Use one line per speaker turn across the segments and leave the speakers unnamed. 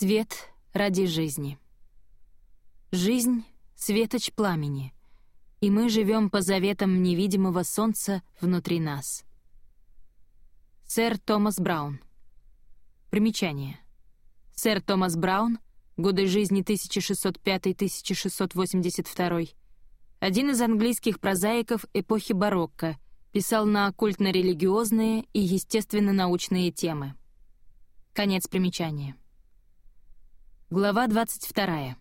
Свет ради жизни. Жизнь — светоч пламени, и мы живем по заветам невидимого солнца внутри нас. Сэр Томас Браун. Примечание. Сэр Томас Браун, годы жизни 1605-1682, один из английских прозаиков эпохи барокко, писал на оккультно-религиозные и естественно-научные темы. Конец примечания. Глава 22.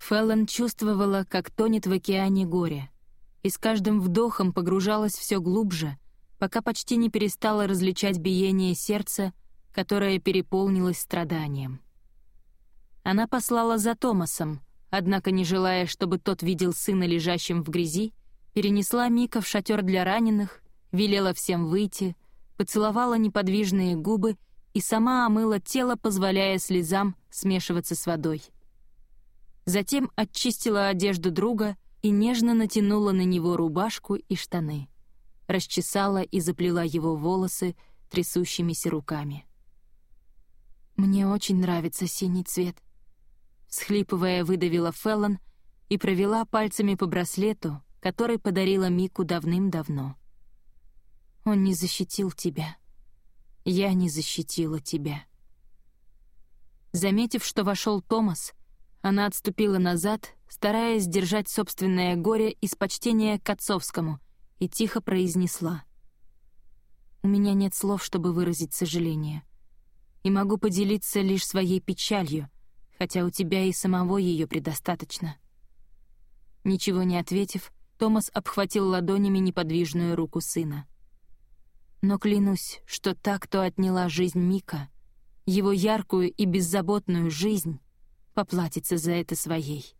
Феллон чувствовала, как тонет в океане горе, и с каждым вдохом погружалась все глубже, пока почти не перестала различать биение сердца, которое переполнилось страданием. Она послала за Томасом, однако, не желая, чтобы тот видел сына лежащим в грязи, перенесла Мика в шатер для раненых, велела всем выйти, поцеловала неподвижные губы и сама омыла тело, позволяя слезам смешиваться с водой. Затем очистила одежду друга и нежно натянула на него рубашку и штаны. Расчесала и заплела его волосы трясущимися руками. «Мне очень нравится синий цвет», — всхлипывая, выдавила Феллон и провела пальцами по браслету, который подарила Мику давным-давно. «Он не защитил тебя», я не защитила тебя». Заметив, что вошел Томас, она отступила назад, стараясь сдержать собственное горе из почтения к отцовскому, и тихо произнесла. «У меня нет слов, чтобы выразить сожаление, и могу поделиться лишь своей печалью, хотя у тебя и самого ее предостаточно». Ничего не ответив, Томас обхватил ладонями неподвижную руку сына. Но клянусь, что та, кто отняла жизнь Мика, его яркую и беззаботную жизнь, поплатится за это своей.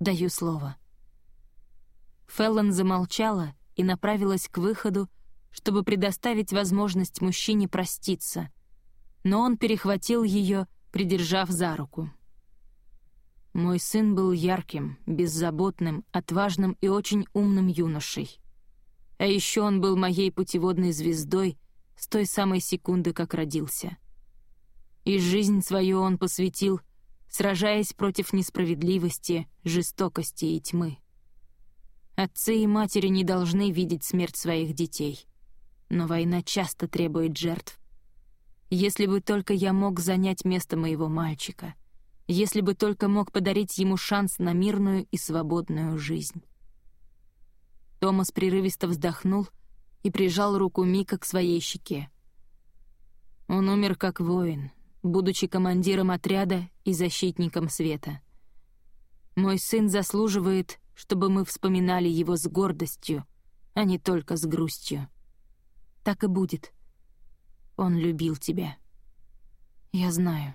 Даю слово. Феллон замолчала и направилась к выходу, чтобы предоставить возможность мужчине проститься, но он перехватил ее, придержав за руку. Мой сын был ярким, беззаботным, отважным и очень умным юношей. А еще он был моей путеводной звездой с той самой секунды, как родился. И жизнь свою он посвятил, сражаясь против несправедливости, жестокости и тьмы. Отцы и матери не должны видеть смерть своих детей. Но война часто требует жертв. Если бы только я мог занять место моего мальчика, если бы только мог подарить ему шанс на мирную и свободную жизнь. Томас прерывисто вздохнул и прижал руку Мика к своей щеке. Он умер как воин, будучи командиром отряда и защитником света. Мой сын заслуживает, чтобы мы вспоминали его с гордостью, а не только с грустью. Так и будет. Он любил тебя. Я знаю,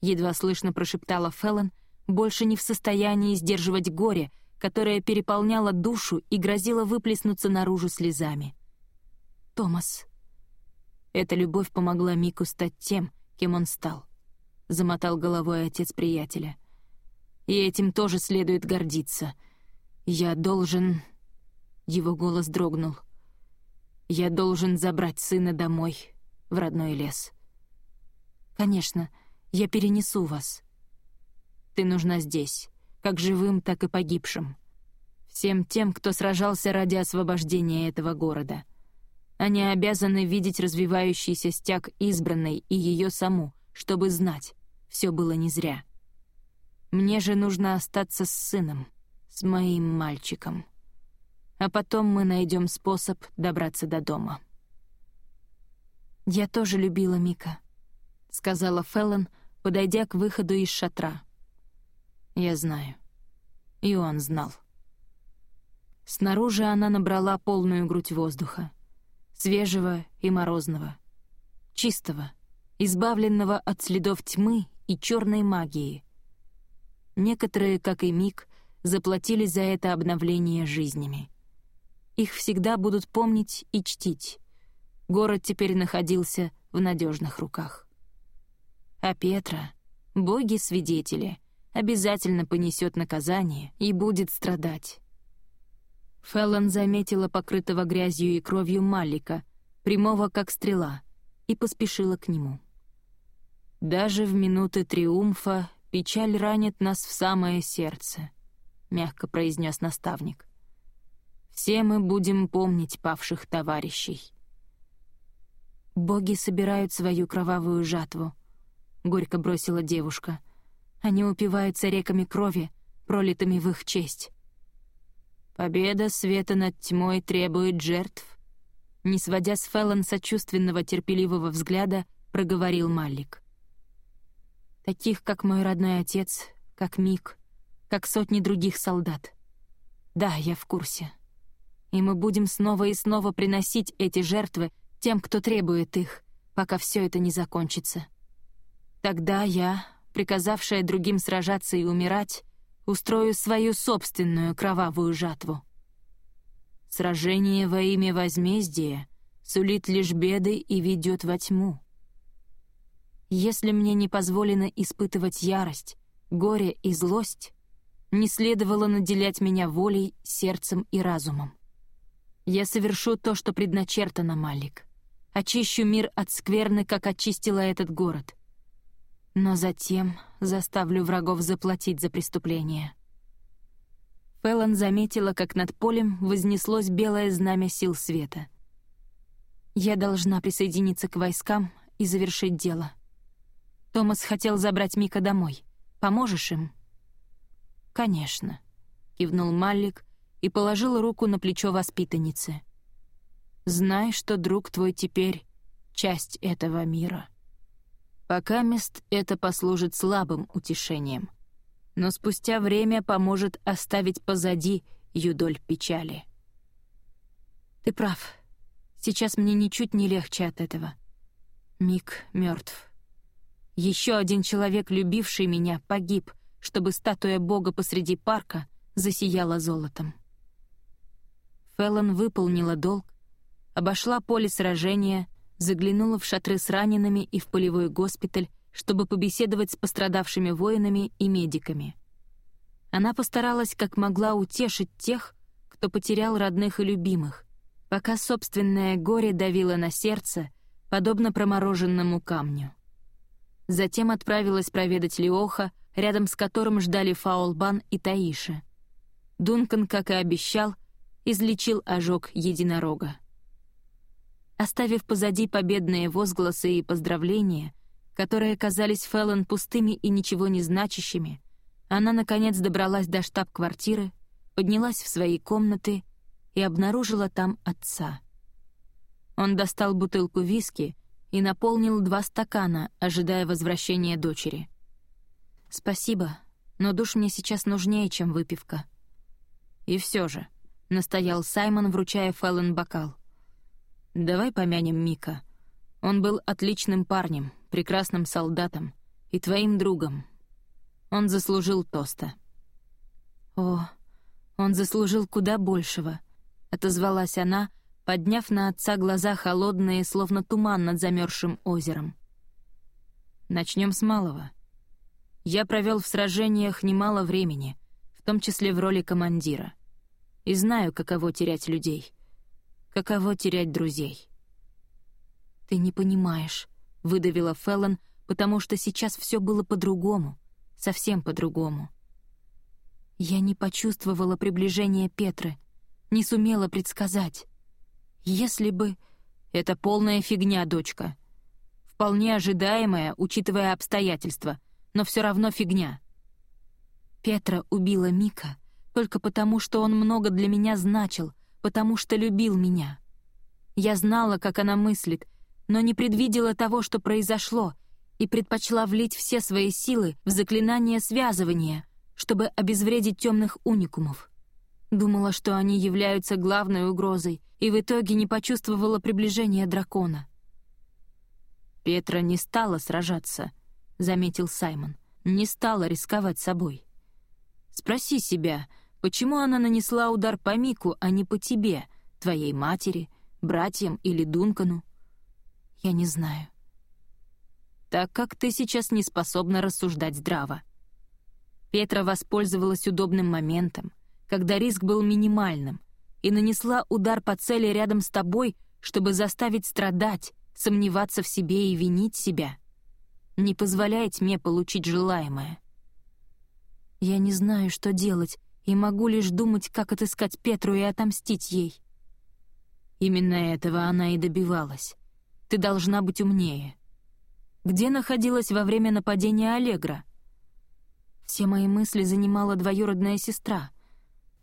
едва слышно прошептала Феллон, больше не в состоянии сдерживать горе — которая переполняла душу и грозила выплеснуться наружу слезами. «Томас». Эта любовь помогла Мику стать тем, кем он стал, — замотал головой отец приятеля. «И этим тоже следует гордиться. Я должен...» Его голос дрогнул. «Я должен забрать сына домой, в родной лес». «Конечно, я перенесу вас. Ты нужна здесь как живым, так и погибшим. Всем тем, кто сражался ради освобождения этого города. Они обязаны видеть развивающийся стяг избранной и ее саму, чтобы знать, все было не зря. Мне же нужно остаться с сыном, с моим мальчиком. А потом мы найдем способ добраться до дома. «Я тоже любила Мика», — сказала Феллон, подойдя к выходу из шатра. Я знаю. И он знал. Снаружи она набрала полную грудь воздуха. Свежего и морозного. Чистого, избавленного от следов тьмы и черной магии. Некоторые, как и Мик, заплатили за это обновление жизнями. Их всегда будут помнить и чтить. Город теперь находился в надежных руках. А Петра — боги-свидетели — обязательно понесет наказание и будет страдать. Феллон заметила покрытого грязью и кровью Малика, прямого как стрела, и поспешила к нему. «Даже в минуты триумфа печаль ранит нас в самое сердце», — мягко произнес наставник. «Все мы будем помнить павших товарищей». «Боги собирают свою кровавую жатву», — горько бросила девушка. «Они упиваются реками крови, пролитыми в их честь». «Победа света над тьмой требует жертв», — не сводя с Феллон сочувственного терпеливого взгляда, проговорил Маллик. «Таких, как мой родной отец, как Мик, как сотни других солдат. Да, я в курсе. И мы будем снова и снова приносить эти жертвы тем, кто требует их, пока все это не закончится. Тогда я, приказавшая другим сражаться и умирать, устрою свою собственную кровавую жатву. Сражение во имя возмездия сулит лишь беды и ведет во тьму. Если мне не позволено испытывать ярость, горе и злость, не следовало наделять меня волей, сердцем и разумом. Я совершу то, что предначертано, Малик. Очищу мир от скверны, как очистила этот город. Но затем заставлю врагов заплатить за преступление. Фэллон заметила, как над полем вознеслось белое знамя сил света. «Я должна присоединиться к войскам и завершить дело. Томас хотел забрать Мика домой. Поможешь им?» «Конечно», — кивнул Маллик и положил руку на плечо воспитанницы. Знай, что друг твой теперь — часть этого мира. Пока мест это послужит слабым утешением, но спустя время поможет оставить позади юдоль печали. Ты прав. Сейчас мне ничуть не легче от этого. Мик мертв. Еще один человек, любивший меня, погиб, чтобы статуя бога посреди парка засияла золотом. Феллон выполнила долг, обошла поле сражения, заглянула в шатры с ранеными и в полевой госпиталь, чтобы побеседовать с пострадавшими воинами и медиками. Она постаралась как могла утешить тех, кто потерял родных и любимых, пока собственное горе давило на сердце, подобно промороженному камню. Затем отправилась проведать Леоха, рядом с которым ждали Фаулбан и Таиша. Дункан, как и обещал, излечил ожог единорога. Оставив позади победные возгласы и поздравления, которые казались Феллон пустыми и ничего не значащими, она, наконец, добралась до штаб-квартиры, поднялась в свои комнаты и обнаружила там отца. Он достал бутылку виски и наполнил два стакана, ожидая возвращения дочери. «Спасибо, но душ мне сейчас нужнее, чем выпивка». «И все же», — настоял Саймон, вручая Феллон бокал — Давай помянем Мика. Он был отличным парнем, прекрасным солдатом и твоим другом. Он заслужил тоста. О, он заслужил куда большего, отозвалась она, подняв на отца глаза холодные, словно туман над замерзшим озером. Начнем с малого. Я провел в сражениях немало времени, в том числе в роли командира, и знаю, каково терять людей — Каково терять друзей? «Ты не понимаешь», — выдавила Феллон, потому что сейчас все было по-другому, совсем по-другому. Я не почувствовала приближения Петры, не сумела предсказать. Если бы... Это полная фигня, дочка. Вполне ожидаемая, учитывая обстоятельства, но все равно фигня. Петра убила Мика только потому, что он много для меня значил — потому что любил меня. Я знала, как она мыслит, но не предвидела того, что произошло, и предпочла влить все свои силы в заклинание связывания, чтобы обезвредить темных уникумов. Думала, что они являются главной угрозой, и в итоге не почувствовала приближения дракона. «Петра не стала сражаться», — заметил Саймон. «Не стала рисковать собой. Спроси себя, — Почему она нанесла удар по Мику, а не по тебе, твоей матери, братьям или Дункану? Я не знаю. Так как ты сейчас не способна рассуждать здраво. Петра воспользовалась удобным моментом, когда риск был минимальным, и нанесла удар по цели рядом с тобой, чтобы заставить страдать, сомневаться в себе и винить себя. Не позволяй тьме получить желаемое. Я не знаю, что делать, и могу лишь думать, как отыскать Петру и отомстить ей. Именно этого она и добивалась. Ты должна быть умнее. Где находилась во время нападения Аллегра? Все мои мысли занимала двоюродная сестра.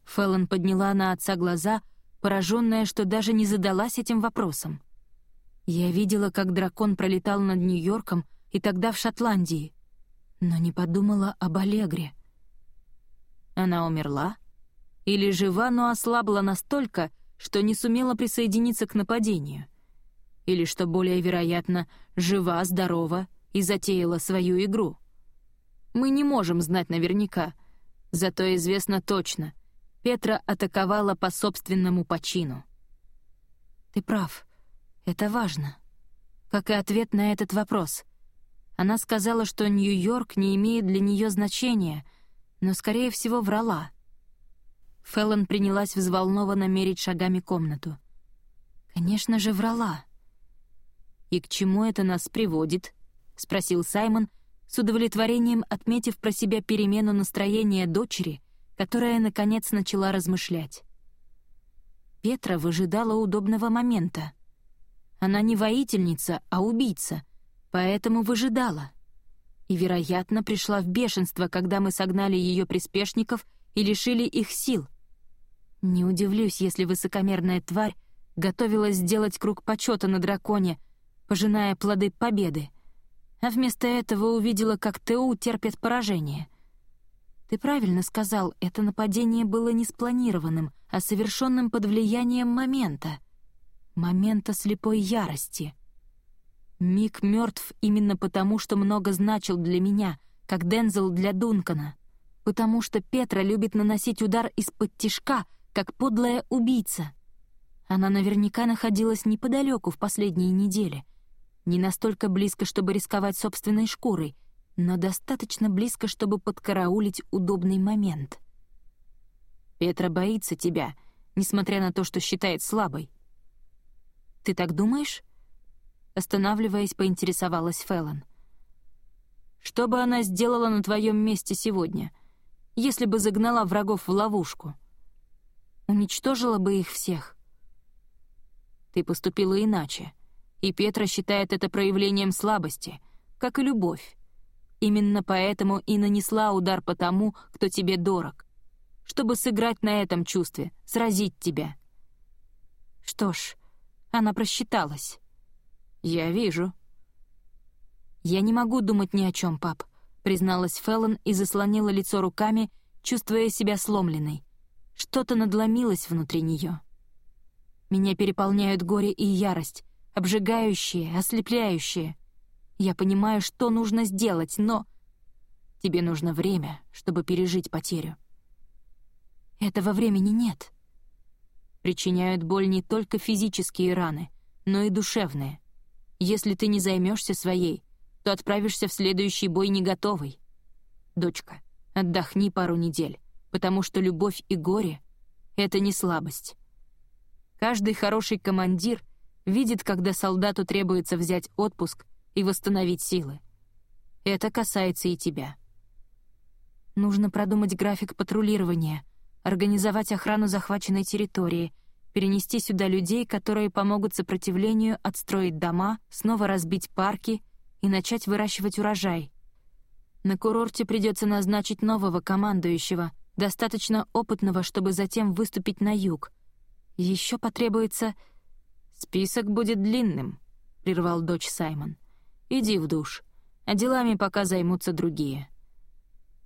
Феллон подняла на отца глаза, пораженная, что даже не задалась этим вопросом. Я видела, как дракон пролетал над Нью-Йорком и тогда в Шотландии, но не подумала об Аллегре. Она умерла? Или жива, но ослабла настолько, что не сумела присоединиться к нападению? Или, что более вероятно, жива, здорова и затеяла свою игру? Мы не можем знать наверняка, зато известно точно. Петра атаковала по собственному почину. Ты прав, это важно. Как и ответ на этот вопрос. Она сказала, что Нью-Йорк не имеет для нее значения, но, скорее всего, врала. Феллон принялась взволнованно мерить шагами комнату. Конечно же, врала. «И к чему это нас приводит?» — спросил Саймон, с удовлетворением отметив про себя перемену настроения дочери, которая, наконец, начала размышлять. Петра выжидала удобного момента. Она не воительница, а убийца, поэтому выжидала. И, вероятно, пришла в бешенство, когда мы согнали ее приспешников и лишили их сил. Не удивлюсь, если высокомерная тварь готовилась сделать круг почета на драконе — пожиная плоды победы, а вместо этого увидела, как ТУ терпит поражение. Ты правильно сказал, это нападение было не спланированным, а совершенным под влиянием момента. Момента слепой ярости. Мик мертв именно потому, что много значил для меня, как Дензел для Дункана. Потому что Петра любит наносить удар из-под тишка, как подлая убийца. Она наверняка находилась неподалеку в последние недели — не настолько близко, чтобы рисковать собственной шкурой, но достаточно близко, чтобы подкараулить удобный момент. Петра боится тебя, несмотря на то, что считает слабой. «Ты так думаешь?» Останавливаясь, поинтересовалась Феллон. «Что бы она сделала на твоем месте сегодня, если бы загнала врагов в ловушку? Уничтожила бы их всех?» «Ты поступила иначе», и Петра считает это проявлением слабости, как и любовь. Именно поэтому и нанесла удар по тому, кто тебе дорог, чтобы сыграть на этом чувстве, сразить тебя. Что ж, она просчиталась. Я вижу. Я не могу думать ни о чем, пап, призналась Феллон и заслонила лицо руками, чувствуя себя сломленной. Что-то надломилось внутри нее. Меня переполняют горе и ярость, обжигающее, ослепляющее. Я понимаю, что нужно сделать, но... Тебе нужно время, чтобы пережить потерю. Этого времени нет. Причиняют боль не только физические раны, но и душевные. Если ты не займешься своей, то отправишься в следующий бой не готовый. Дочка, отдохни пару недель, потому что любовь и горе — это не слабость. Каждый хороший командир видит, когда солдату требуется взять отпуск и восстановить силы. Это касается и тебя. Нужно продумать график патрулирования, организовать охрану захваченной территории, перенести сюда людей, которые помогут сопротивлению отстроить дома, снова разбить парки и начать выращивать урожай. На курорте придется назначить нового командующего, достаточно опытного, чтобы затем выступить на юг. Еще потребуется «Список будет длинным», — прервал дочь Саймон. «Иди в душ, а делами пока займутся другие.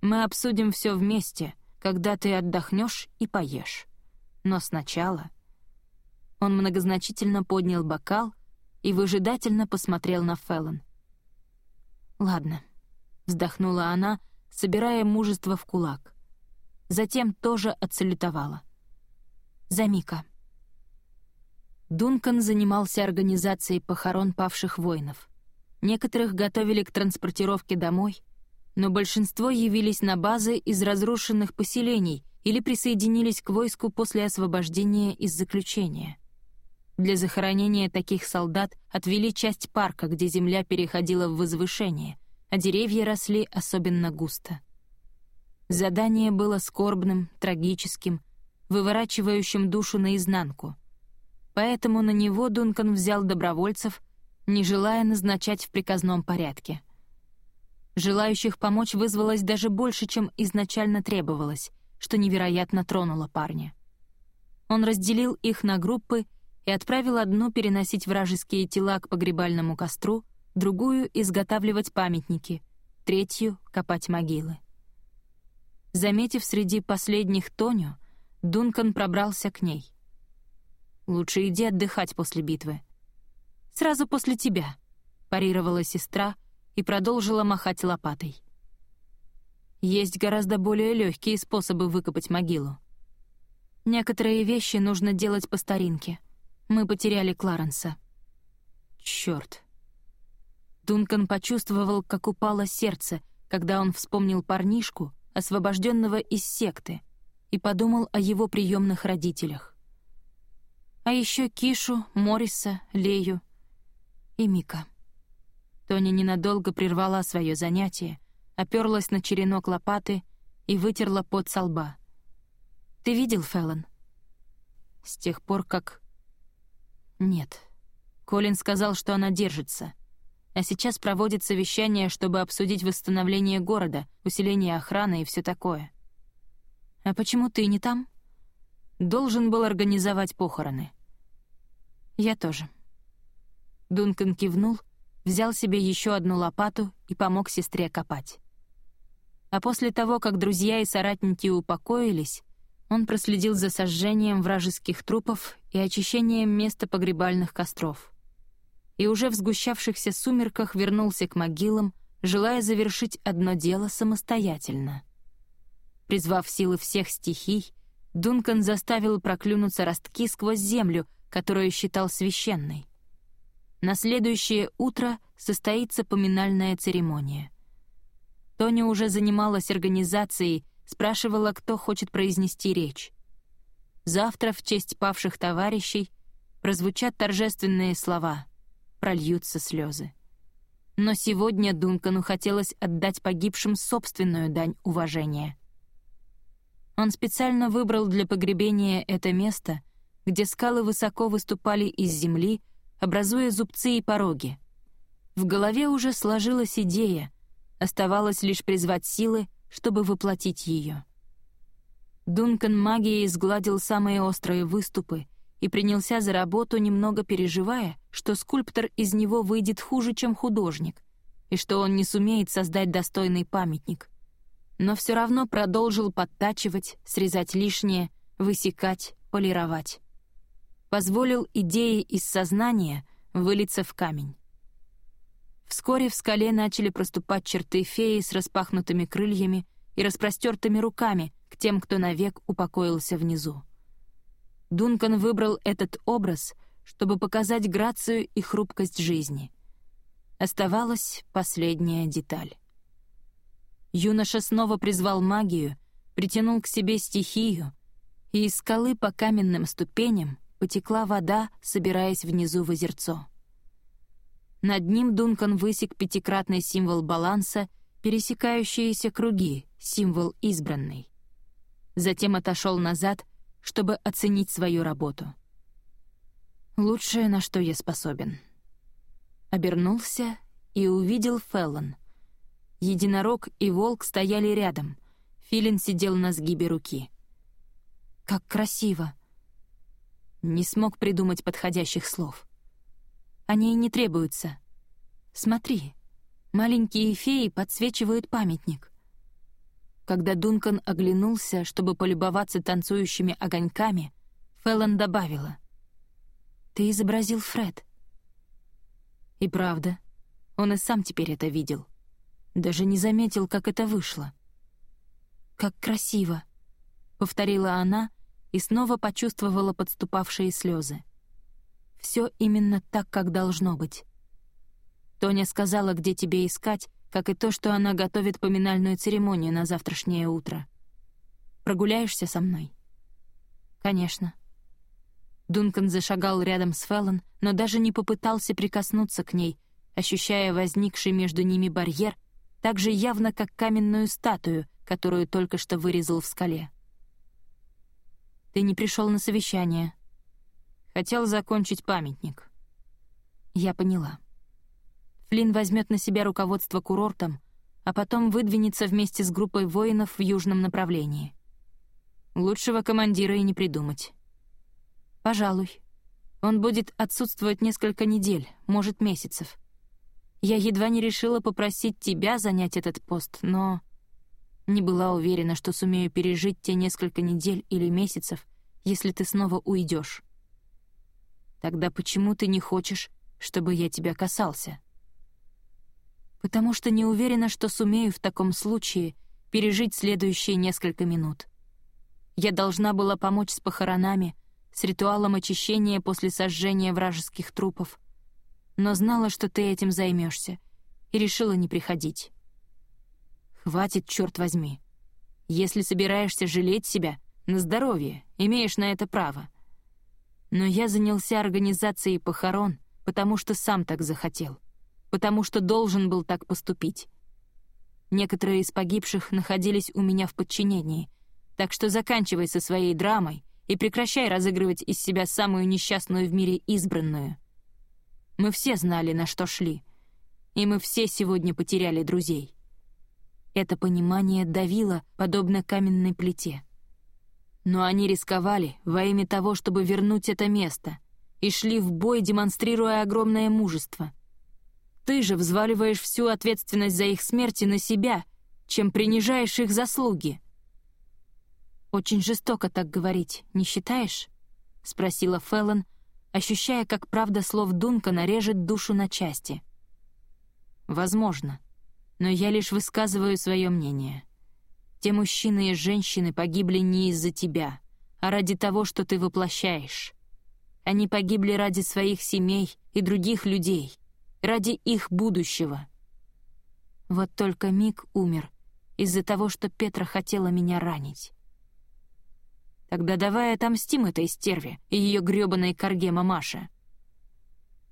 Мы обсудим все вместе, когда ты отдохнешь и поешь. Но сначала...» Он многозначительно поднял бокал и выжидательно посмотрел на Феллон. «Ладно», — вздохнула она, собирая мужество в кулак. Затем тоже отсалютовала. «За Мика». Дункан занимался организацией похорон павших воинов. Некоторых готовили к транспортировке домой, но большинство явились на базы из разрушенных поселений или присоединились к войску после освобождения из заключения. Для захоронения таких солдат отвели часть парка, где земля переходила в возвышение, а деревья росли особенно густо. Задание было скорбным, трагическим, выворачивающим душу наизнанку. Поэтому на него Дункан взял добровольцев, не желая назначать в приказном порядке. Желающих помочь вызвалось даже больше, чем изначально требовалось, что невероятно тронуло парня. Он разделил их на группы и отправил одну переносить вражеские тела к погребальному костру, другую — изготавливать памятники, третью — копать могилы. Заметив среди последних Тоню, Дункан пробрался к ней. «Лучше иди отдыхать после битвы». «Сразу после тебя», — парировала сестра и продолжила махать лопатой. Есть гораздо более легкие способы выкопать могилу. Некоторые вещи нужно делать по старинке. Мы потеряли Кларенса. Чёрт. Дункан почувствовал, как упало сердце, когда он вспомнил парнишку, освобожденного из секты, и подумал о его приемных родителях. А еще Кишу, Мориса, Лею и Мика. Тони ненадолго прервала свое занятие, оперлась на черенок лопаты и вытерла пот со лба. «Ты видел Феллон?» «С тех пор, как...» «Нет». Колин сказал, что она держится — а сейчас проводит совещание, чтобы обсудить восстановление города, усиление охраны и все такое. А почему ты не там? Должен был организовать похороны. Я тоже. Дункан кивнул, взял себе еще одну лопату и помог сестре копать. А после того, как друзья и соратники упокоились, он проследил за сожжением вражеских трупов и очищением места погребальных костров — и уже в сгущавшихся сумерках вернулся к могилам, желая завершить одно дело самостоятельно. Призвав силы всех стихий, Дункан заставил проклюнуться ростки сквозь землю, которую считал священной. На следующее утро состоится поминальная церемония. Тоня уже занималась организацией, спрашивала, кто хочет произнести речь. Завтра в честь павших товарищей прозвучат торжественные слова — прольются слезы. Но сегодня Дункану хотелось отдать погибшим собственную дань уважения. Он специально выбрал для погребения это место, где скалы высоко выступали из земли, образуя зубцы и пороги. В голове уже сложилась идея, оставалось лишь призвать силы, чтобы воплотить ее. Дункан магией сгладил самые острые выступы и принялся за работу, немного переживая, что скульптор из него выйдет хуже, чем художник, и что он не сумеет создать достойный памятник. Но все равно продолжил подтачивать, срезать лишнее, высекать, полировать. Позволил идее из сознания вылиться в камень. Вскоре в скале начали проступать черты феи с распахнутыми крыльями и распростертыми руками к тем, кто навек упокоился внизу. Дункан выбрал этот образ, чтобы показать грацию и хрупкость жизни. Оставалась последняя деталь. Юноша снова призвал магию, притянул к себе стихию, и из скалы по каменным ступеням потекла вода, собираясь внизу в озерцо. Над ним Дункан высек пятикратный символ баланса, пересекающиеся круги, символ избранный. Затем отошел назад — чтобы оценить свою работу. Лучшее, на что я способен. Обернулся и увидел Феллон. Единорог и волк стояли рядом. Филин сидел на сгибе руки. «Как красиво!» Не смог придумать подходящих слов. Они и не требуются. Смотри, маленькие феи подсвечивают памятник. Когда Дункан оглянулся, чтобы полюбоваться танцующими огоньками, Феллон добавила. «Ты изобразил Фред». И правда, он и сам теперь это видел. Даже не заметил, как это вышло. «Как красиво!» — повторила она и снова почувствовала подступавшие слезы. Все именно так, как должно быть. Тоня сказала, где тебе искать, как и то, что она готовит поминальную церемонию на завтрашнее утро. Прогуляешься со мной?» «Конечно». Дункан зашагал рядом с Феллон, но даже не попытался прикоснуться к ней, ощущая возникший между ними барьер, так же явно, как каменную статую, которую только что вырезал в скале. «Ты не пришел на совещание. Хотел закончить памятник». Я поняла. Флинн возьмет на себя руководство курортом, а потом выдвинется вместе с группой воинов в южном направлении. Лучшего командира и не придумать. Пожалуй. Он будет отсутствовать несколько недель, может, месяцев. Я едва не решила попросить тебя занять этот пост, но не была уверена, что сумею пережить те несколько недель или месяцев, если ты снова уйдешь. Тогда почему ты не хочешь, чтобы я тебя касался? Потому что не уверена, что сумею в таком случае пережить следующие несколько минут. Я должна была помочь с похоронами, с ритуалом очищения после сожжения вражеских трупов, но знала, что ты этим займешься, и решила не приходить. Хватит, черт возьми. Если собираешься жалеть себя, на здоровье, имеешь на это право. Но я занялся организацией похорон, потому что сам так захотел, потому что должен был так поступить. Некоторые из погибших находились у меня в подчинении, так что заканчивай со своей драмой и прекращай разыгрывать из себя самую несчастную в мире избранную. Мы все знали, на что шли, и мы все сегодня потеряли друзей. Это понимание давило, подобно каменной плите. Но они рисковали во имя того, чтобы вернуть это место, и шли в бой, демонстрируя огромное мужество. Ты же взваливаешь всю ответственность за их смерти на себя, чем принижаешь их заслуги — «Очень жестоко так говорить, не считаешь?» — спросила Феллон, ощущая, как правда слов Дункана режет душу на части. «Возможно, но я лишь высказываю свое мнение. Те мужчины и женщины погибли не из-за тебя, а ради того, что ты воплощаешь. Они погибли ради своих семей и других людей, ради их будущего. Вот только Мик умер из-за того, что Петра хотела меня ранить. Тогда давай отомстим этой стерве и ее грёбаной корге мамаше».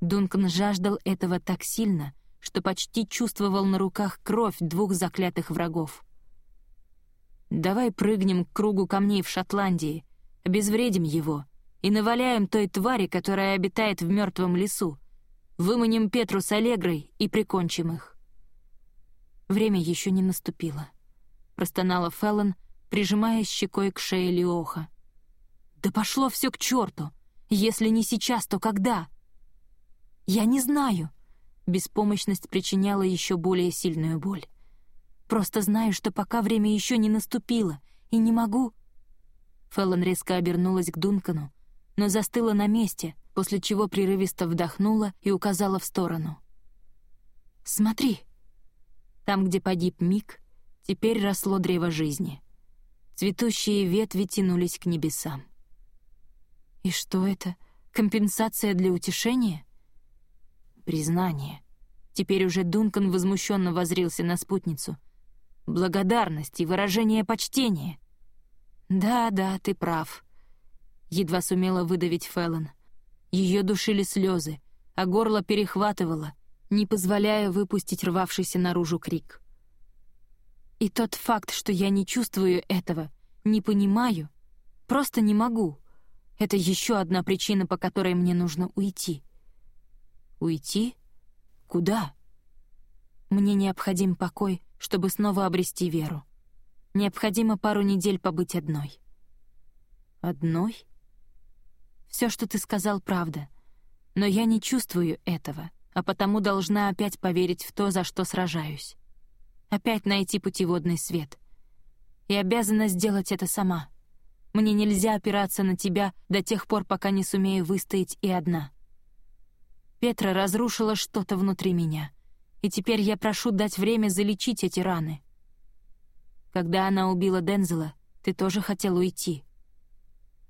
Дункан жаждал этого так сильно, что почти чувствовал на руках кровь двух заклятых врагов. «Давай прыгнем к кругу камней в Шотландии, обезвредим его и наваляем той твари, которая обитает в мертвом лесу, выманим Петру с Аллегрой и прикончим их». Время еще не наступило. Простонала Феллон, прижимая щекой к шее Леоха. «Да пошло все к черту! Если не сейчас, то когда?» «Я не знаю!» Беспомощность причиняла еще более сильную боль. «Просто знаю, что пока время еще не наступило, и не могу...» Феллон резко обернулась к Дункану, но застыла на месте, после чего прерывисто вдохнула и указала в сторону. «Смотри!» Там, где погиб Мик, теперь росло древо жизни. Цветущие ветви тянулись к небесам. И что это? Компенсация для утешения? Признание. Теперь уже Дункан возмущенно возрился на спутницу. Благодарность и выражение почтения. «Да, да, ты прав», — едва сумела выдавить Феллон. Ее душили слезы, а горло перехватывало, не позволяя выпустить рвавшийся наружу крик. И тот факт, что я не чувствую этого, не понимаю, просто не могу. Это еще одна причина, по которой мне нужно уйти. Уйти? Куда? Мне необходим покой, чтобы снова обрести веру. Необходимо пару недель побыть одной. Одной? Все, что ты сказал, правда. Но я не чувствую этого, а потому должна опять поверить в то, за что сражаюсь опять найти путеводный свет. И обязана сделать это сама. Мне нельзя опираться на тебя до тех пор, пока не сумею выстоять и одна. Петра разрушила что-то внутри меня, и теперь я прошу дать время залечить эти раны. Когда она убила Дензела, ты тоже хотел уйти.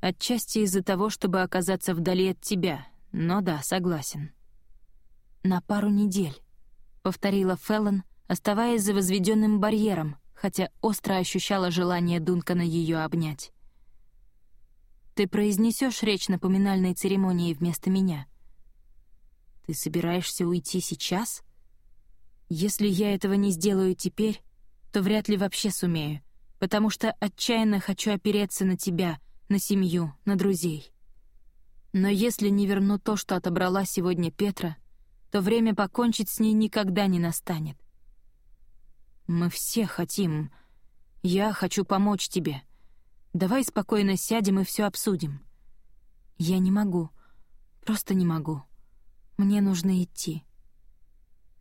Отчасти из-за того, чтобы оказаться вдали от тебя, но да, согласен. «На пару недель», — повторила Феллон, оставаясь за возведенным барьером, хотя остро ощущала желание Дункана ее обнять. «Ты произнесешь речь на поминальной церемонии вместо меня?» «Ты собираешься уйти сейчас?» Если я этого не сделаю теперь, то вряд ли вообще сумею, потому что отчаянно хочу опереться на тебя, на семью, на друзей. Но если не верну то, что отобрала сегодня Петра, то время покончить с ней никогда не настанет. Мы все хотим. Я хочу помочь тебе. Давай спокойно сядем и все обсудим. Я не могу. Просто не могу. Мне нужно идти.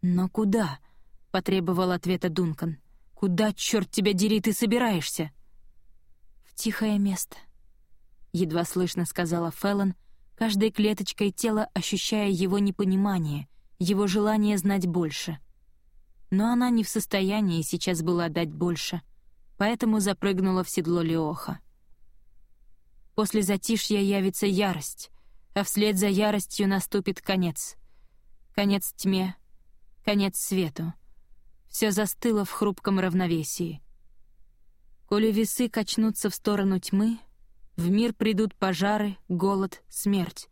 Но куда? потребовал ответа Дункан. Куда, черт тебя дери, ты собираешься? В тихое место. Едва слышно сказала Феллон, каждой клеточкой тела ощущая его непонимание, его желание знать больше. Но она не в состоянии сейчас была дать больше, поэтому запрыгнула в седло Леоха. После затишья явится ярость, а вслед за яростью наступит конец. Конец тьме, конец свету. Все застыло в хрупком равновесии. Коли весы качнутся в сторону тьмы, в мир придут пожары, голод, смерть.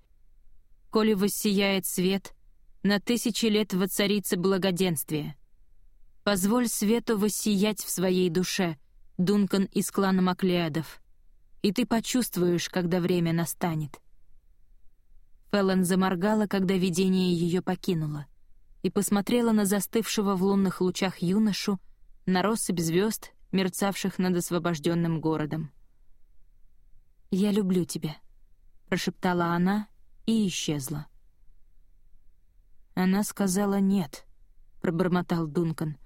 Коли воссияет свет, на тысячи лет воцарится благоденствие. Позволь свету воссиять в своей душе, Дункан из клана Маклеадов, и ты почувствуешь, когда время настанет. Феллон заморгала, когда видение ее покинуло, и посмотрела на застывшего в лунных лучах юношу, на россыпь звезд, мерцавших над освобожденным городом. «Я люблю тебя», — прошептала она и исчезла. Она сказала «нет», — пробормотал Дункан.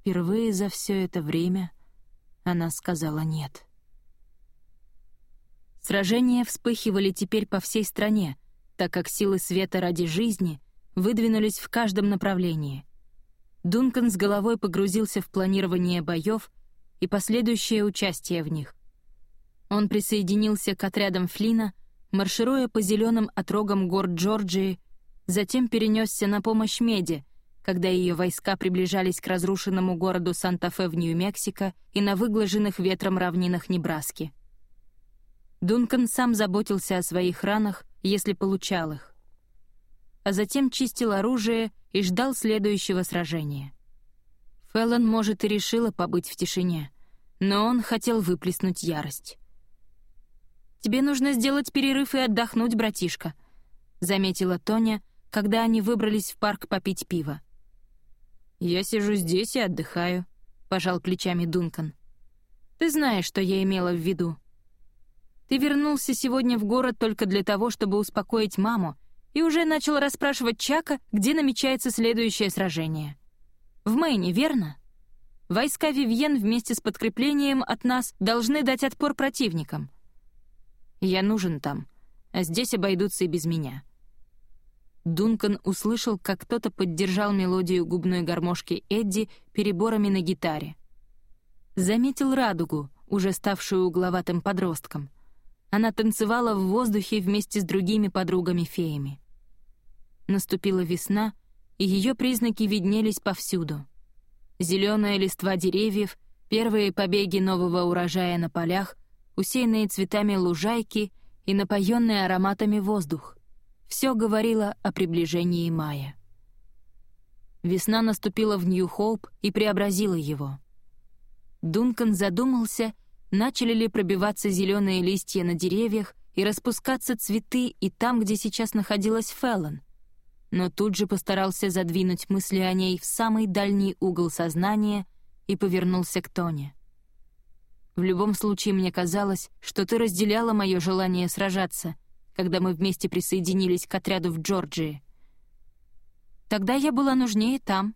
Впервые за все это время она сказала «нет». Сражения вспыхивали теперь по всей стране, так как силы света ради жизни выдвинулись в каждом направлении. Дункан с головой погрузился в планирование боев и последующее участие в них. Он присоединился к отрядам Флина, маршируя по зеленым отрогам гор Джорджии затем перенесся на помощь Меди, когда ее войска приближались к разрушенному городу Санта-Фе в Нью-Мексико и на выглаженных ветром равнинах Небраски. Дункан сам заботился о своих ранах, если получал их. А затем чистил оружие и ждал следующего сражения. Феллон, может, и решила побыть в тишине, но он хотел выплеснуть ярость. «Тебе нужно сделать перерыв и отдохнуть, братишка», — заметила Тоня, когда они выбрались в парк попить пиво. «Я сижу здесь и отдыхаю», — пожал плечами Дункан. «Ты знаешь, что я имела в виду. Ты вернулся сегодня в город только для того, чтобы успокоить маму, и уже начал расспрашивать Чака, где намечается следующее сражение. В Мэйне, верно? Войска Вивьен вместе с подкреплением от нас должны дать отпор противникам. Я нужен там, а здесь обойдутся и без меня». Дункан услышал, как кто-то поддержал мелодию губной гармошки Эдди переборами на гитаре. Заметил радугу, уже ставшую угловатым подростком. Она танцевала в воздухе вместе с другими подругами-феями. Наступила весна, и ее признаки виднелись повсюду. Зеленая листва деревьев, первые побеги нового урожая на полях, усеянные цветами лужайки и напоенные ароматами воздух все говорило о приближении мая. Весна наступила в Нью-Хоуп и преобразила его. Дункан задумался, начали ли пробиваться зеленые листья на деревьях и распускаться цветы и там, где сейчас находилась Феллон, но тут же постарался задвинуть мысли о ней в самый дальний угол сознания и повернулся к Тоне. «В любом случае, мне казалось, что ты разделяла мое желание сражаться — когда мы вместе присоединились к отряду в Джорджии. Тогда я была нужнее там,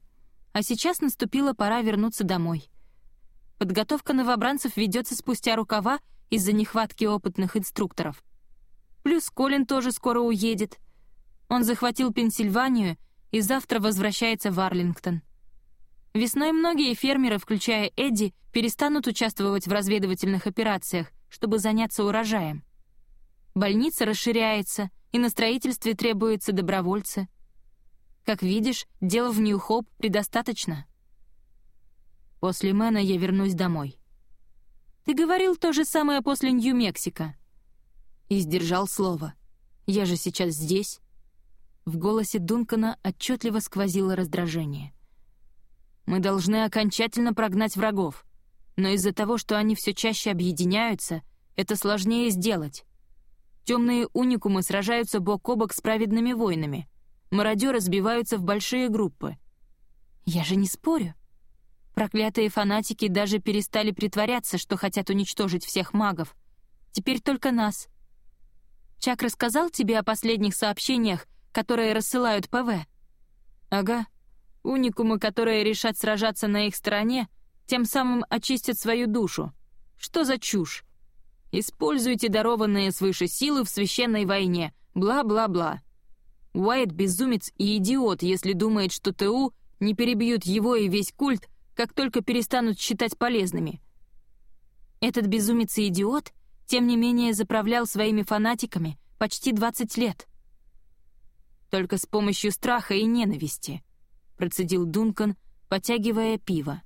а сейчас наступила пора вернуться домой. Подготовка новобранцев ведется спустя рукава из-за нехватки опытных инструкторов. Плюс Колин тоже скоро уедет. Он захватил Пенсильванию и завтра возвращается в Арлингтон. Весной многие фермеры, включая Эдди, перестанут участвовать в разведывательных операциях, чтобы заняться урожаем. Больница расширяется, и на строительстве требуются добровольцы. Как видишь, дел в Нью-Хоп предостаточно. После Мэна я вернусь домой. Ты говорил то же самое после Нью-Мексико. И сдержал слово. Я же сейчас здесь. В голосе Дункана отчетливо сквозило раздражение. Мы должны окончательно прогнать врагов. Но из-за того, что они все чаще объединяются, это сложнее сделать. Темные уникумы сражаются бок о бок с праведными воинами. Мародеры сбиваются в большие группы. Я же не спорю. Проклятые фанатики даже перестали притворяться, что хотят уничтожить всех магов. Теперь только нас. Чак рассказал тебе о последних сообщениях, которые рассылают ПВ? Ага. Уникумы, которые решат сражаться на их стороне, тем самым очистят свою душу. Что за чушь? Используйте дарованные свыше силы в священной войне. Бла-бла-бла. Уайт — безумец и идиот, если думает, что ТУ не перебьют его и весь культ, как только перестанут считать полезными. Этот безумец и идиот, тем не менее, заправлял своими фанатиками почти 20 лет. «Только с помощью страха и ненависти», — процедил Дункан, потягивая пиво.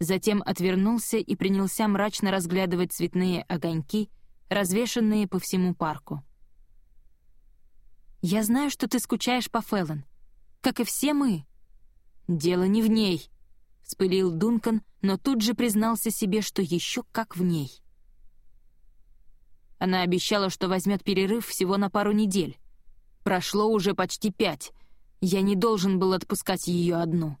Затем отвернулся и принялся мрачно разглядывать цветные огоньки, развешанные по всему парку. «Я знаю, что ты скучаешь по Феллон, как и все мы». «Дело не в ней», — вспылил Дункан, но тут же признался себе, что еще как в ней. Она обещала, что возьмет перерыв всего на пару недель. Прошло уже почти пять. Я не должен был отпускать ее одну.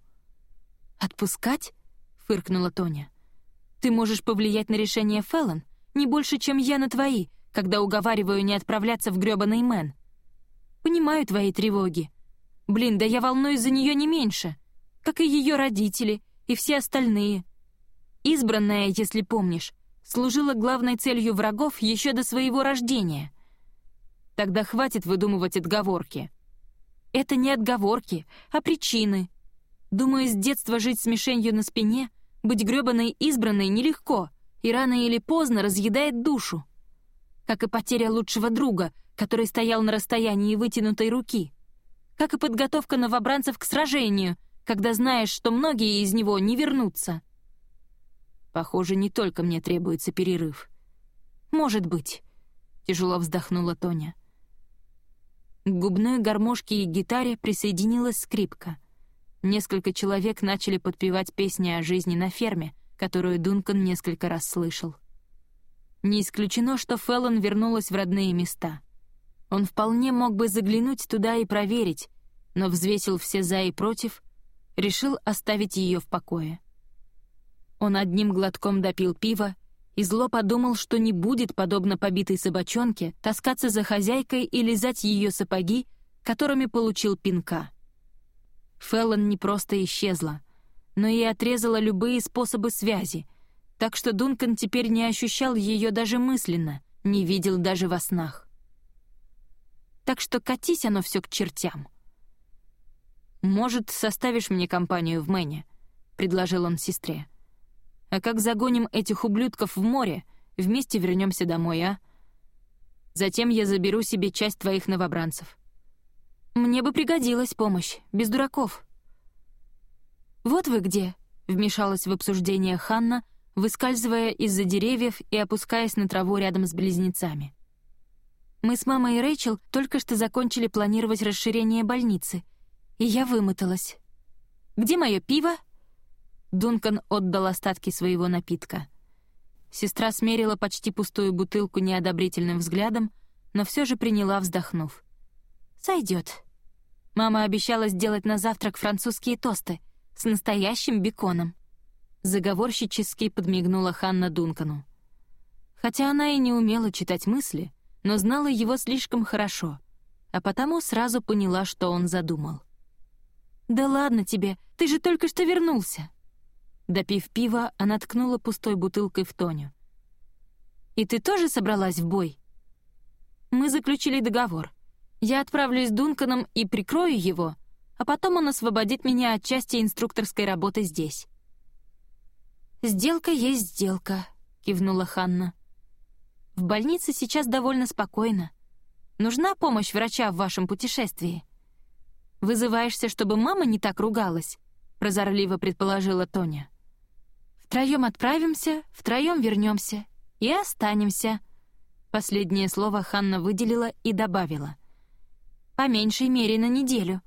«Отпускать?» — фыркнула Тоня. «Ты можешь повлиять на решение Феллон не больше, чем я на твои, когда уговариваю не отправляться в грёбаный Мэн. Понимаю твои тревоги. Блин, да я волнуюсь за нее не меньше, как и ее родители и все остальные. Избранная, если помнишь, служила главной целью врагов еще до своего рождения. Тогда хватит выдумывать отговорки. Это не отговорки, а причины. Думаю, с детства жить с мишенью на спине быть грёбаной избранной нелегко и рано или поздно разъедает душу. Как и потеря лучшего друга, который стоял на расстоянии вытянутой руки. Как и подготовка новобранцев к сражению, когда знаешь, что многие из него не вернутся. Похоже, не только мне требуется перерыв. «Может быть», — тяжело вздохнула Тоня. К губной гармошке и гитаре присоединилась скрипка — Несколько человек начали подпевать песни о жизни на ферме, которую Дункан несколько раз слышал. Не исключено, что Феллон вернулась в родные места. Он вполне мог бы заглянуть туда и проверить, но взвесил все «за» и «против», решил оставить ее в покое. Он одним глотком допил пива и зло подумал, что не будет, подобно побитой собачонке, таскаться за хозяйкой и лизать ее сапоги, которыми получил пинка. Феллон не просто исчезла, но и отрезала любые способы связи, так что Дункан теперь не ощущал ее даже мысленно, не видел даже во снах. Так что катись оно все к чертям. «Может, составишь мне компанию в Мэне?» — предложил он сестре. «А как загоним этих ублюдков в море, вместе вернемся домой, а? Затем я заберу себе часть твоих новобранцев». «Мне бы пригодилась помощь, без дураков». «Вот вы где», — вмешалась в обсуждение Ханна, выскальзывая из-за деревьев и опускаясь на траву рядом с близнецами. «Мы с мамой и Рэйчел только что закончили планировать расширение больницы, и я вымоталась. Где мое пиво?» Дункан отдал остатки своего напитка. Сестра смерила почти пустую бутылку неодобрительным взглядом, но все же приняла, вздохнув. «Сойдет. Мама обещала сделать на завтрак французские тосты с настоящим беконом. Заговорщически подмигнула Ханна Дункану. Хотя она и не умела читать мысли, но знала его слишком хорошо, а потому сразу поняла, что он задумал. «Да ладно тебе, ты же только что вернулся!» Допив пива, она ткнула пустой бутылкой в Тоню. «И ты тоже собралась в бой?» «Мы заключили договор. Я отправлюсь с Дунканом и прикрою его, а потом он освободит меня от части инструкторской работы здесь». «Сделка есть сделка», — кивнула Ханна. «В больнице сейчас довольно спокойно. Нужна помощь врача в вашем путешествии?» «Вызываешься, чтобы мама не так ругалась?» — прозорливо предположила Тоня. «Втроем отправимся, втроем вернемся и останемся». Последнее слово Ханна выделила и добавила — по меньшей мере на неделю.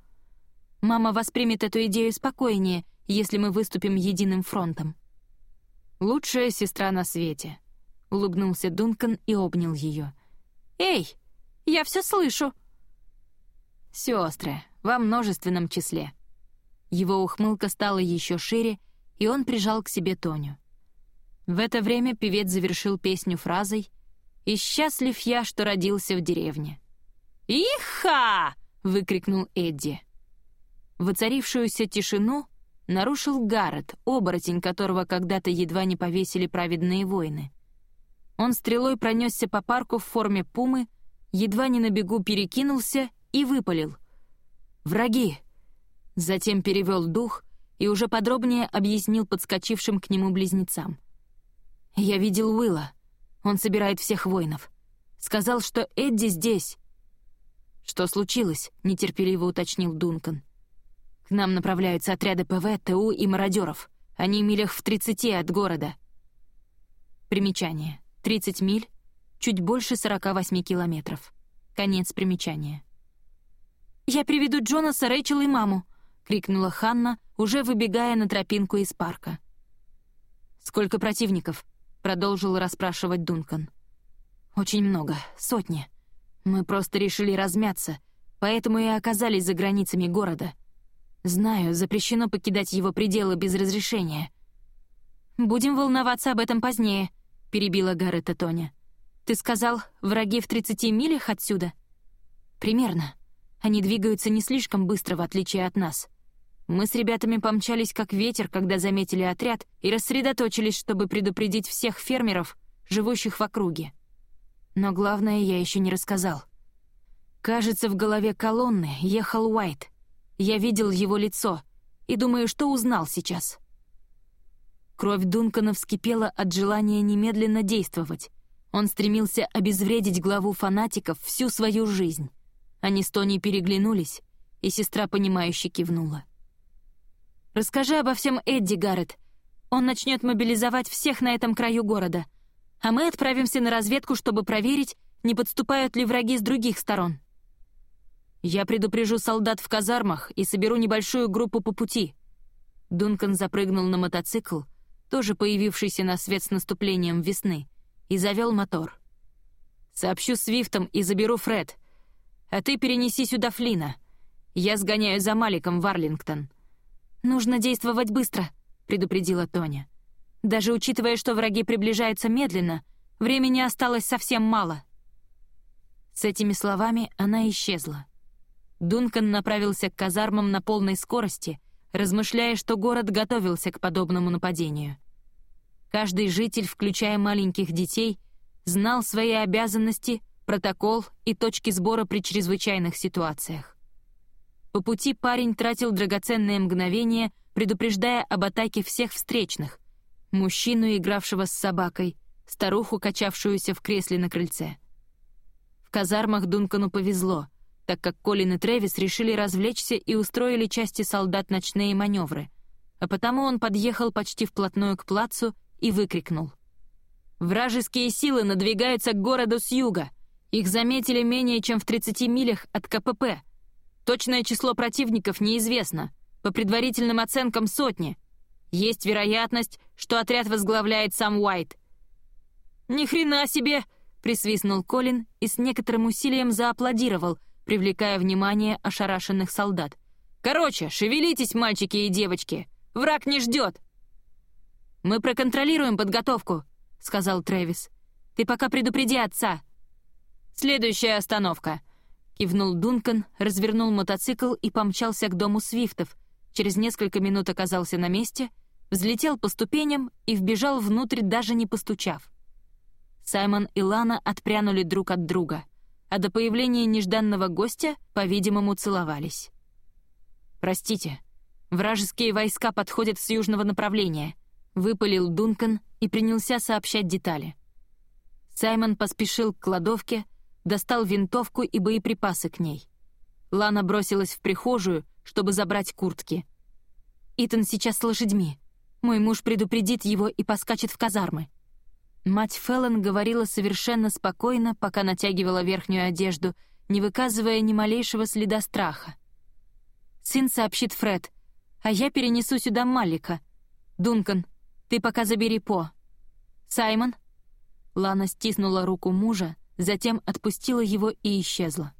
Мама воспримет эту идею спокойнее, если мы выступим единым фронтом.
«Лучшая сестра на свете», — улыбнулся Дункан и обнял ее.
«Эй, я все слышу!»
«Сестры, во множественном числе».
Его ухмылка стала еще шире, и он прижал к себе Тоню. В это время певец завершил песню фразой «И счастлив я, что родился в деревне».
«Иха!» — выкрикнул Эдди.
Воцарившуюся тишину нарушил Гаррет, оборотень которого когда-то едва не повесили праведные воины. Он стрелой пронесся по парку в форме пумы, едва не на бегу перекинулся и выпалил. «Враги!» Затем перевел дух и уже подробнее объяснил подскочившим к нему близнецам. «Я видел Уилла. Он собирает всех воинов. Сказал, что Эдди здесь». «Что случилось?» — нетерпеливо уточнил Дункан. К нам направляются отряды ПВ, ТУ и мародеров. Они милях в 30 от города. Примечание. 30 миль, чуть больше 48 километров. Конец примечания. «Я приведу Джонаса, Рэйчел и маму!» — крикнула Ханна, уже выбегая на тропинку из парка. «Сколько противников?» — продолжил расспрашивать Дункан. «Очень много, сотни. Мы просто решили размяться, поэтому и оказались за границами города. Знаю, запрещено покидать его пределы без разрешения. «Будем волноваться об этом позднее», — перебила Гаррета Тоня. «Ты сказал, враги в 30 милях отсюда?» «Примерно. Они двигаются не слишком быстро, в отличие от нас. Мы с ребятами помчались как ветер, когда заметили отряд, и рассредоточились, чтобы предупредить всех фермеров, живущих в округе. Но главное я еще не рассказал. Кажется, в голове колонны ехал Уайт — я видел его лицо и думаю, что узнал сейчас. Кровь Дункана вскипела от желания немедленно действовать. Он стремился обезвредить главу фанатиков всю свою жизнь. Они с Тони переглянулись, и сестра, понимающе кивнула. «Расскажи обо всем Эдди, Гаррет. Он начнет мобилизовать всех на этом краю города, а мы отправимся на разведку, чтобы проверить, не подступают ли враги с других сторон». Я предупрежу солдат в казармах и соберу небольшую группу по пути». Дункан запрыгнул на мотоцикл, тоже появившийся на свет с наступлением весны, и завел мотор. «Сообщу Свифтом и заберу Фред. А ты перенеси сюда Флина. Я сгоняю за Маликом в Арлингтон». «Нужно действовать быстро», — предупредила Тоня. «Даже учитывая, что враги приближаются медленно, времени осталось совсем мало». С этими словами она исчезла. Дункан направился к казармам на полной скорости, размышляя, что город готовился к подобному нападению. Каждый житель, включая маленьких детей, знал свои обязанности, протокол и точки сбора при чрезвычайных ситуациях. По пути парень тратил драгоценные мгновения, предупреждая об атаке всех встречных — мужчину, игравшего с собакой, старуху, качавшуюся в кресле на крыльце. В казармах Дункану повезло — так как Колин и Трэвис решили развлечься и устроили части солдат ночные маневры, а потому он подъехал почти вплотную к плацу и выкрикнул. «Вражеские силы надвигаются к городу с юга. Их заметили менее чем в 30 милях от КПП. Точное число противников неизвестно, по предварительным оценкам сотни. Есть вероятность, что отряд возглавляет сам Уайт». «Ни хрена себе!» — присвистнул Колин и с некоторым усилием зааплодировал — привлекая внимание ошарашенных солдат. «Короче, шевелитесь, мальчики и девочки! Враг не ждет!» «Мы проконтролируем подготовку», — сказал Трэвис. «Ты пока предупреди отца». «Следующая остановка», — кивнул Дункан, развернул мотоцикл и помчался к дому Свифтов. Через несколько минут оказался на месте, взлетел по ступеням и вбежал внутрь, даже не постучав. Саймон и Лана отпрянули друг от друга а до появления нежданного гостя, по-видимому, целовались. «Простите, вражеские войска подходят с южного направления», — выпалил Дункан и принялся сообщать детали. Саймон поспешил к кладовке, достал винтовку и боеприпасы к ней. Лана бросилась в прихожую, чтобы забрать куртки. «Итан сейчас с лошадьми. Мой муж предупредит его и поскачет в казармы. Мать Феллон говорила совершенно спокойно, пока натягивала верхнюю одежду, не выказывая ни малейшего следа страха. Сын сообщит Фред. а я перенесу сюда Малика. Дункан, ты пока забери По. Саймон?» Лана стиснула руку мужа, затем отпустила его и исчезла.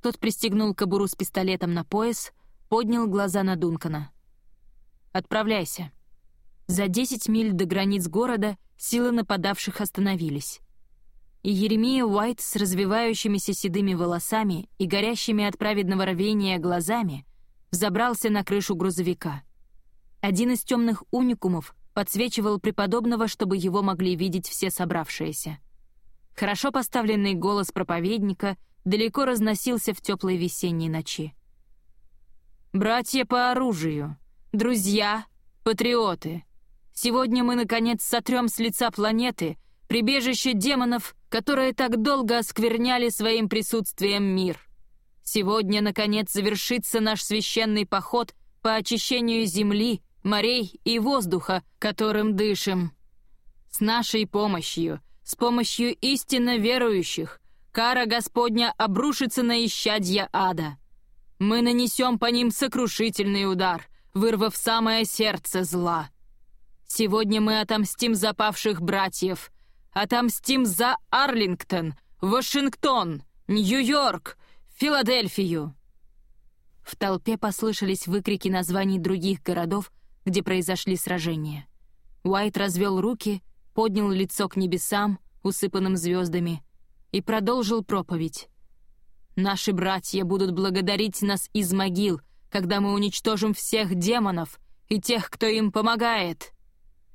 Тот пристегнул кобуру с пистолетом на пояс, поднял глаза на Дункана. «Отправляйся». За десять миль до границ города силы нападавших остановились. И Еремия Уайт с развивающимися седыми волосами и горящими от праведного рвения глазами взобрался на крышу грузовика. Один из темных уникумов подсвечивал преподобного, чтобы его могли видеть все собравшиеся. Хорошо поставленный голос проповедника далеко разносился в теплой весенней ночи. «Братья по оружию, друзья, патриоты, сегодня мы, наконец, сотрем с лица планеты прибежище демонов, которые так долго оскверняли своим присутствием мир. Сегодня, наконец, завершится наш священный поход по очищению земли, морей и воздуха, которым дышим. С нашей помощью, с помощью истинно верующих, кара Господня обрушится на исчадья ада. Мы нанесем по ним сокрушительный удар, вырвав самое сердце зла. Сегодня мы отомстим за павших братьев, отомстим за Арлингтон, Вашингтон, Нью-Йорк, Филадельфию!» В толпе послышались выкрики названий других городов, где произошли сражения. Уайт развел руки, поднял лицо к небесам, усыпанным звездами, и продолжил проповедь. «Наши братья будут благодарить нас из могил, когда мы уничтожим всех демонов и тех, кто им помогает.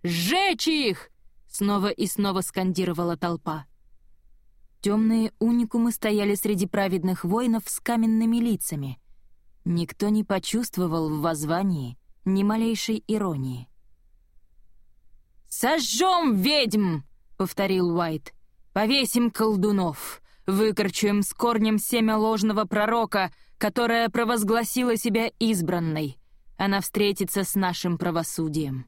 Сжечь их!» — снова и снова скандировала толпа. Темные уникумы стояли среди праведных воинов с каменными лицами. Никто не почувствовал в воззвании ни малейшей иронии. «Сожжем ведьм!» — повторил Уайт. «Повесим колдунов, выкорчуем с корнем семя ложного пророка, которая провозгласила себя избранной. Она встретится с нашим правосудием.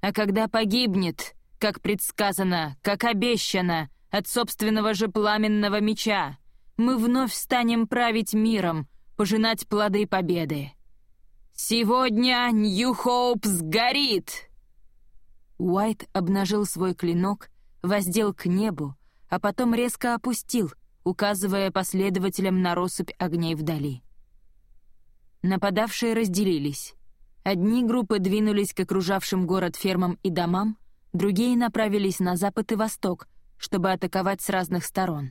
А когда погибнет, как предсказано, как обещано, от собственного же пламенного меча. Мы вновь станем править миром, пожинать плоды победы. Сегодня Нью-Хоуп сгорит!» Уайт обнажил свой клинок, воздел к небу, а потом резко опустил, указывая последователям на россыпь огней вдали. Нападавшие разделились. Одни группы двинулись к окружавшим город фермам и домам, другие направились на запад и восток, чтобы атаковать с разных сторон.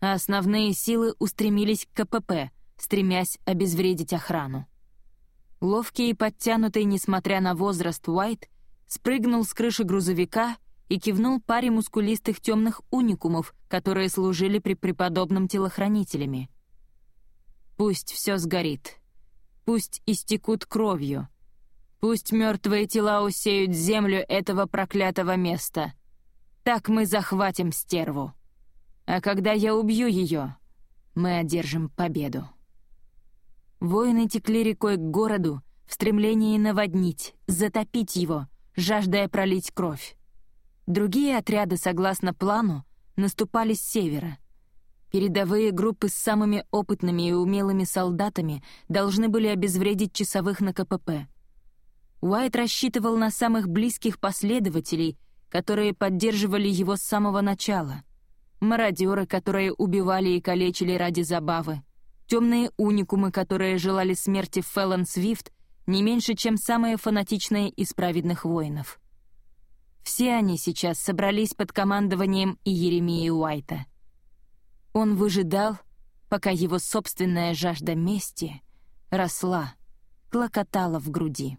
А основные силы устремились к КПП, стремясь обезвредить охрану. Ловкий и подтянутый, несмотря на возраст, Уайт спрыгнул с крыши грузовика и кивнул паре мускулистых темных уникумов, которые служили при преподобном телохранителями. «Пусть все сгорит. Пусть истекут кровью. Пусть мертвые тела усеют землю этого проклятого места. Так мы захватим стерву. А когда я убью ее, мы одержим победу. Воины текли рекой к городу в стремлении наводнить, затопить его, жаждая пролить кровь. Другие отряды, согласно плану, наступали с севера. Передовые группы с самыми опытными и умелыми солдатами должны были обезвредить часовых на КПП. Уайт рассчитывал на самых близких последователей которые поддерживали его с самого начала. Мародеры, которые убивали и калечили ради забавы. Темные уникумы, которые желали смерти Феллон Свифт не меньше, чем самые фанатичные из праведных воинов. Все они сейчас собрались под командованием Иеремии Уайта. Он выжидал, пока его собственная жажда мести росла, клокотала в груди.